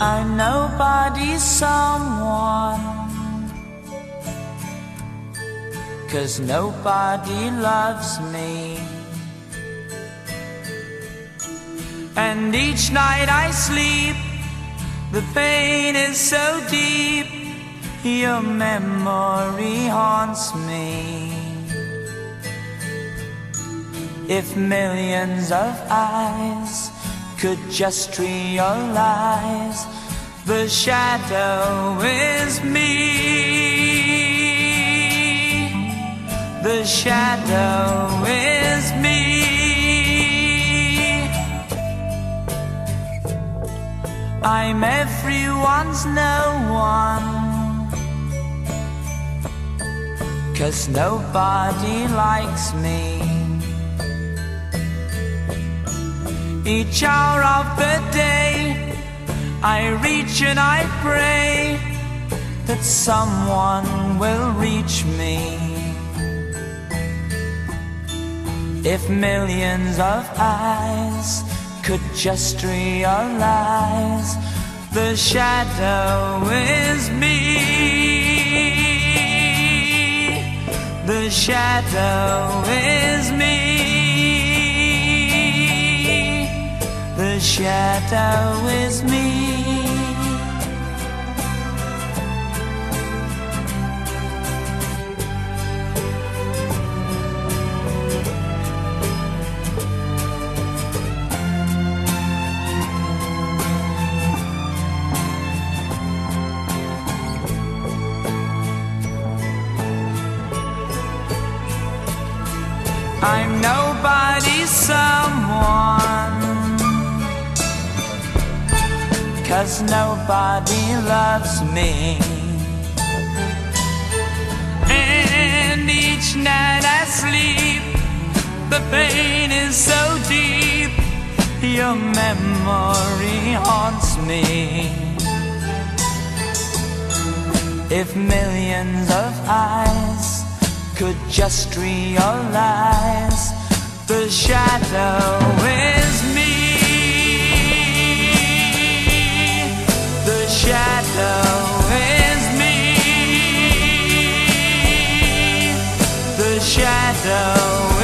I'm nobody's someone. Cause nobody loves me. And each night I sleep, the pain is so deep, your memory haunts me. If millions of eyes could just realize the shadow is me. The shadow is me. I'm everyone's no one. Cause nobody likes me. Each hour of the day, I reach and I pray that someone will reach me. If millions of eyes could just realize the shadow is me. The shadow is me. The shadow is me. I'm nobody's someone Cause nobody loves me. And each night I sleep The pain is so deep Your memory haunts me. If millions of eyes could just realize the shadow down.